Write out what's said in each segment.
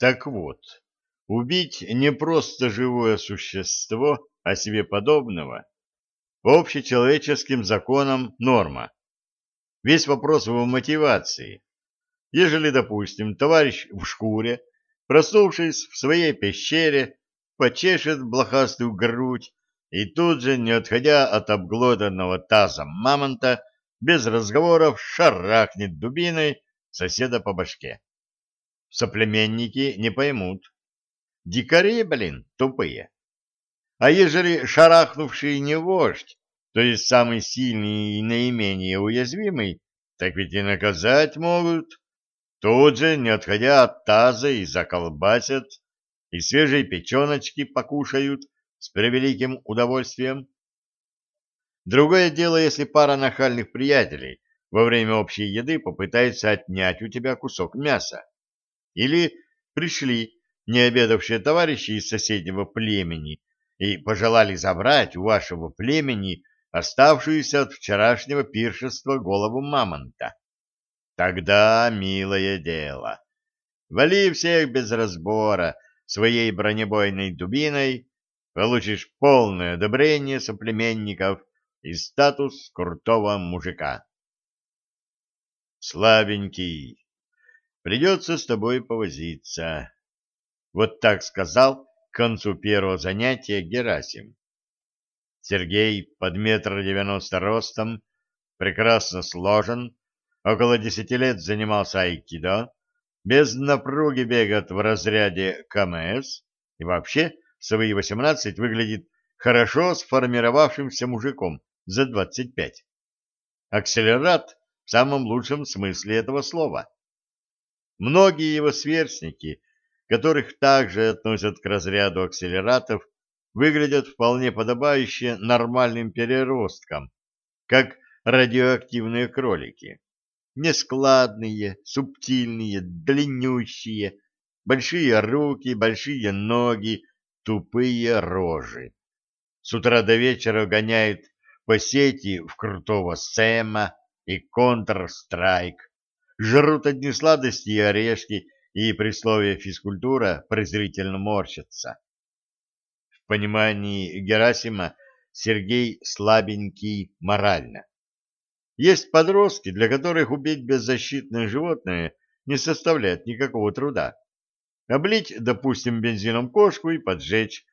Так вот, убить не просто живое существо, а себе подобного, по общечеловеческим законам норма. Весь вопрос в мотивации. Ежели, допустим, товарищ в шкуре, проснувшись в своей пещере, почешет блохастую грудь и тут же, не отходя от обглоданного таза мамонта, без разговоров шарахнет дубиной соседа по башке. Соплеменники не поймут. Дикари, блин, тупые. А ежели шарахнувший не вождь, то есть самый сильный и наименее уязвимый, так ведь и наказать могут. Тут же, не отходя от таза, и заколбасят, и свежие печеночки покушают с превеликим удовольствием. Другое дело, если пара нахальных приятелей во время общей еды попытается отнять у тебя кусок мяса. Или пришли необедавшие товарищи из соседнего племени и пожелали забрать у вашего племени оставшуюся от вчерашнего пиршества голову мамонта. Тогда, милое дело, вали всех без разбора своей бронебойной дубиной, получишь полное одобрение соплеменников и статус крутого мужика. Слабенький, придется с тобой повозиться. Вот так сказал к концу первого занятия Герасим. Сергей под метр девяносто ростом, прекрасно сложен, около десяти лет занимался айкидо, без напруги бегает в разряде КМС и вообще в свои восемнадцать выглядит хорошо сформировавшимся мужиком за двадцать пять. Акселерат в самом лучшем смысле этого слова. Многие его сверстники, которых также относят к разряду акселератов, выглядят вполне подобающе нормальным переросткам, как радиоактивные кролики. Нескладные, субтильные, длиннющие, большие руки, большие ноги, тупые рожи. С утра до вечера гоняют по сети в крутого Сэма и Counter-Strike, жрут одни сладости и орешки, и при слове «физкультура» презрительно морщатся. В понимании Герасима Сергей слабенький морально. Есть подростки, для которых убить беззащитное животное не составляет никакого труда. Облить, допустим, бензином кошку и поджечь,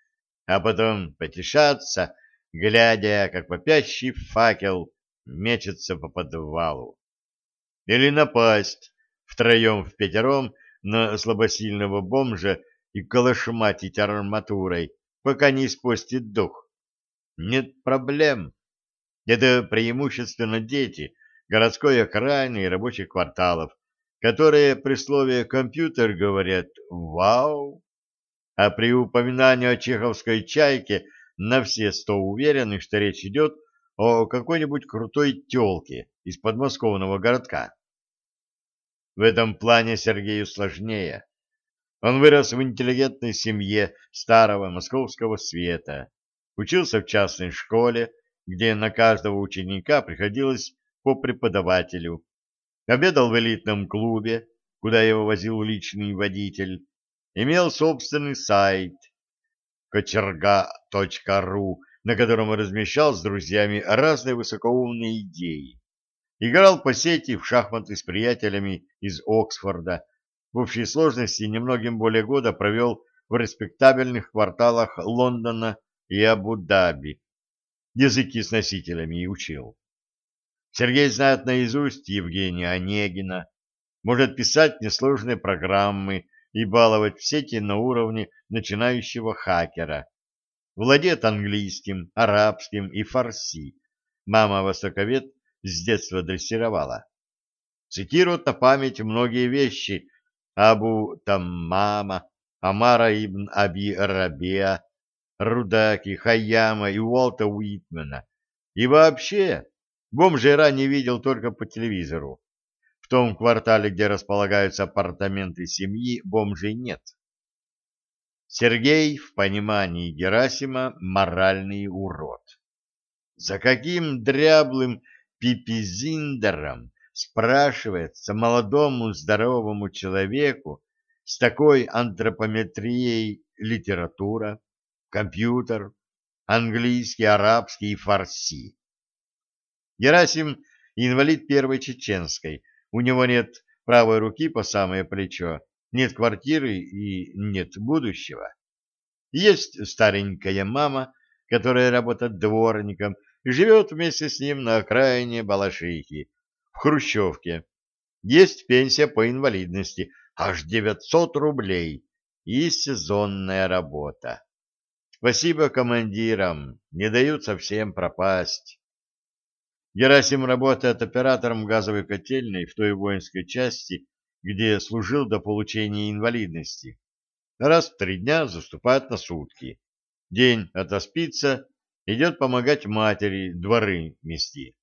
а потом потешаться, глядя, как вопящий факел мечется по подвалу. Или напасть втроем-впятером на слабосильного бомжа и колошматить арматурой, пока не испустит дух. Нет проблем. Это преимущественно дети городской окраины и рабочих кварталов, которые при слове «компьютер» говорят «Вау!», а при упоминании о чеховской чайке на все сто уверены, что речь идет о какой-нибудь крутой телке из подмосковного городка. В этом плане Сергею сложнее. Он вырос в интеллигентной семье старого московского света, учился в частной школе, где на каждого ученика приходилось по преподавателю, обедал в элитном клубе, куда его возил личный водитель, имел собственный сайт кочерга.ру, на котором размещал с друзьями разные высокоумные идеи. Играл по сети в шахматы с приятелями из Оксфорда. В общей сложности немногим более года провел в респектабельных кварталах Лондона и Абу-Даби, языки с носителями и учил. Сергей знает наизусть Евгения Онегина, может писать несложные программы и баловать в сети на уровне начинающего хакера. Владеет английским, арабским и фарси. Мама востоковед с детства дрессировала. Цитирует на память многие вещи Абу Таммама, Амара ибн Аби Рабиа, Рудаки, Хайяма и Уолта Уитмена. И вообще, бомжей ранее видел только по телевизору. В том квартале, где располагаются апартаменты семьи, бомжей нет. Сергей, в понимании Герасима, моральный урод. За каким дряблым пипизиндером спрашивается молодому здоровому человеку с такой антропометрией литература, компьютер, английский, арабский и фарси. Герасим — инвалид первой чеченской, у него нет правой руки по самое плечо, нет квартиры и нет будущего. Есть старенькая мама, которая работает дворником живет вместе с ним на окраине Балашихи, в Хрущевке. Есть пенсия по инвалидности, аж 900 рублей, и сезонная работа. Спасибо командирам, не дают совсем пропасть. Герасим работает оператором газовой котельной в той воинской части, где служил до получения инвалидности. Раз в три дня заступает на сутки. День отоспится, идет помогать матери дворы мести.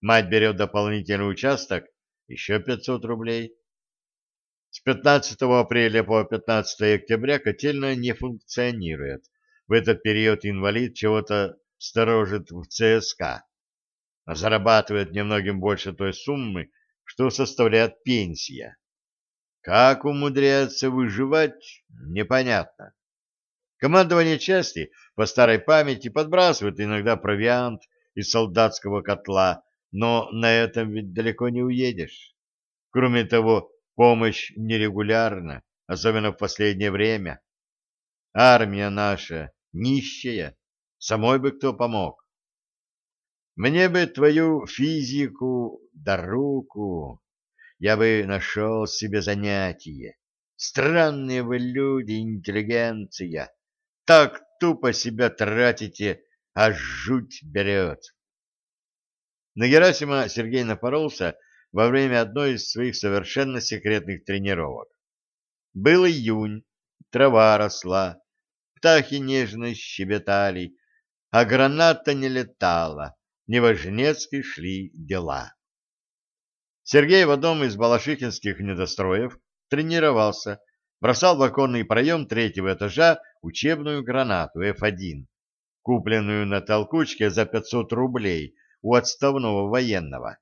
Мать берет дополнительный участок, еще 500 рублей. С 15 апреля по 15 октября котельная не функционирует. В этот период инвалид чего-то сторожит в ЦСК. Зарабатывает немногим больше той суммы, что составляет пенсия. Как умудряется выживать, непонятно. Командование части по старой памяти подбрасывает иногда провиант из солдатского котла, но на этом ведь далеко не уедешь. Кроме того, помощь нерегулярна, особенно в последнее время. Армия наша нищая, самой бы кто помог. Мне бы твою физику да руку, я бы нашел себе занятие. Странные вы люди, интеллигенция. Так тупо себя тратите, а жуть берет. На Герасима Сергей напоролся во время одной из своих совершенно секретных тренировок. Был июнь, трава росла, птахи нежно щебетали, а граната не летала, неважнецки шли дела. Сергей в одном из балашихинских недостроев тренировался, бросал в оконный проем третьего этажа учебную гранату F1, купленную на толкучке за 500 рублей у отставного военного.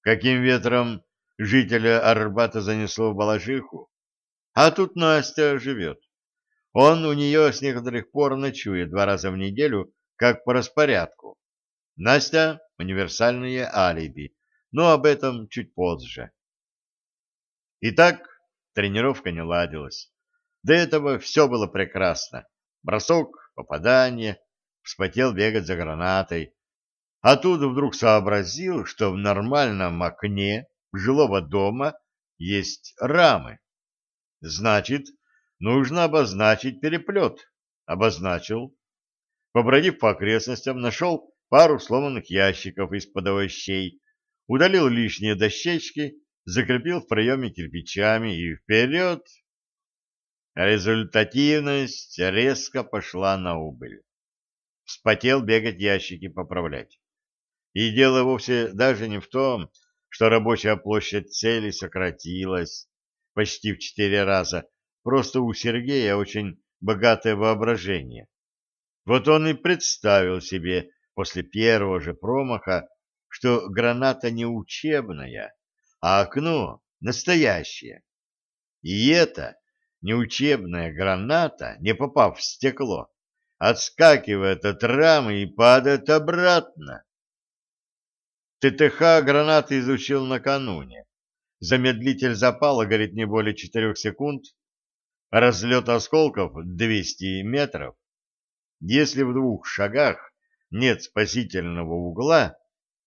Каким ветром жителя Арбата занесло в Балашиху? А тут Настя живет. Он у нее с некоторых пор ночует два раза в неделю, как по распорядку. Настя — универсальное алиби, но об этом чуть позже. Итак, тренировка не ладилась. До этого все было прекрасно. Бросок, попадание, вспотел бегать за гранатой. А тут вдруг сообразил, что в нормальном окне жилого дома есть рамы. Значит, нужно обозначить переплет. Обозначил. Побродив по окрестностям, нашел пару сломанных ящиков из-под овощей, удалил лишние дощечки, закрепил в проеме кирпичами и вперед. Результативность резко пошла на убыль. Вспотел бегать ящики поправлять. И дело вовсе даже не в том, что рабочая площадь цели сократилась почти в четыре раза, просто у Сергея очень богатое воображение. Вот он и представил себе после первого же промаха, что граната не учебная, а окно настоящее. И это неучебная граната, не попав в стекло, отскакивает от рамы и падает обратно. ТТХ гранаты изучил накануне. Замедлитель запала горит не более четырех секунд, разлет осколков 200 метров. Если в двух шагах нет спасительного угла,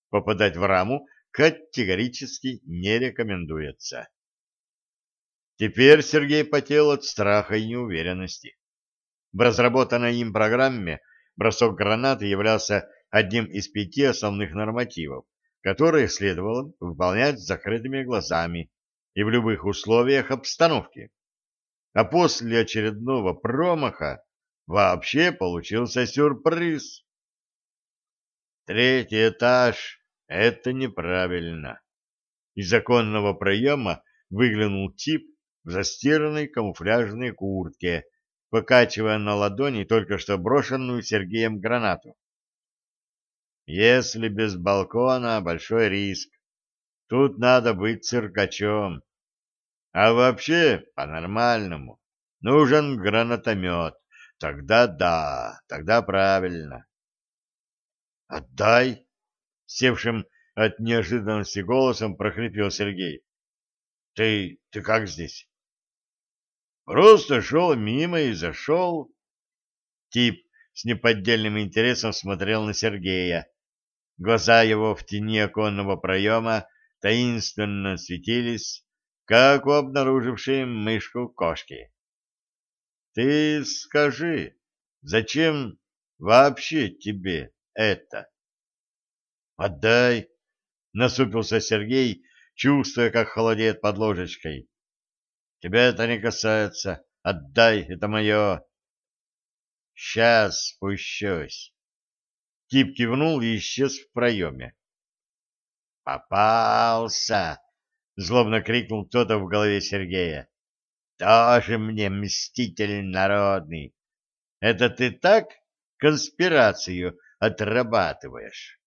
попадать в раму категорически не рекомендуется. Теперь Сергей потел от страха и неуверенности. В разработанной им программе бросок гранаты являлся одним из пяти основных нормативов, которые следовало выполнять с закрытыми глазами и в любых условиях обстановки. А после очередного промаха вообще получился сюрприз. Третий этаж — это неправильно. Из законного проема выглянул тип в застиранной камуфляжной куртке, покачивая на ладони только что брошенную Сергеем гранату. Если без балкона, большой риск. Тут надо быть циркачом. А вообще, по-нормальному, нужен гранатомет. Тогда да, тогда правильно. Отдай, севшим от неожиданности голосом прохрипел Сергей. Ты, ты как здесь? Просто шел мимо и зашел. Тип с неподдельным интересом смотрел на Сергея. Глаза его в тени оконного проема таинственно светились, как у обнаружившей мышку кошки. — Ты скажи, зачем вообще тебе это? — Отдай, — насупился Сергей, чувствуя, как холодеет под ложечкой. — Тебя это не касается. Отдай, это мое. — Сейчас спущусь. Тип кивнул и исчез в проеме. «Попался!» — злобно крикнул кто-то в голове Сергея. «Тоже мне мститель народный! Это ты так конспирацию отрабатываешь?»